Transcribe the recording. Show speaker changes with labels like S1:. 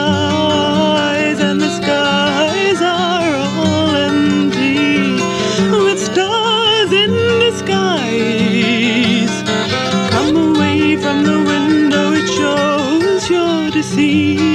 S1: with and the skies are all empty with stars in disguise. Come away from the window, it shows you're deceived.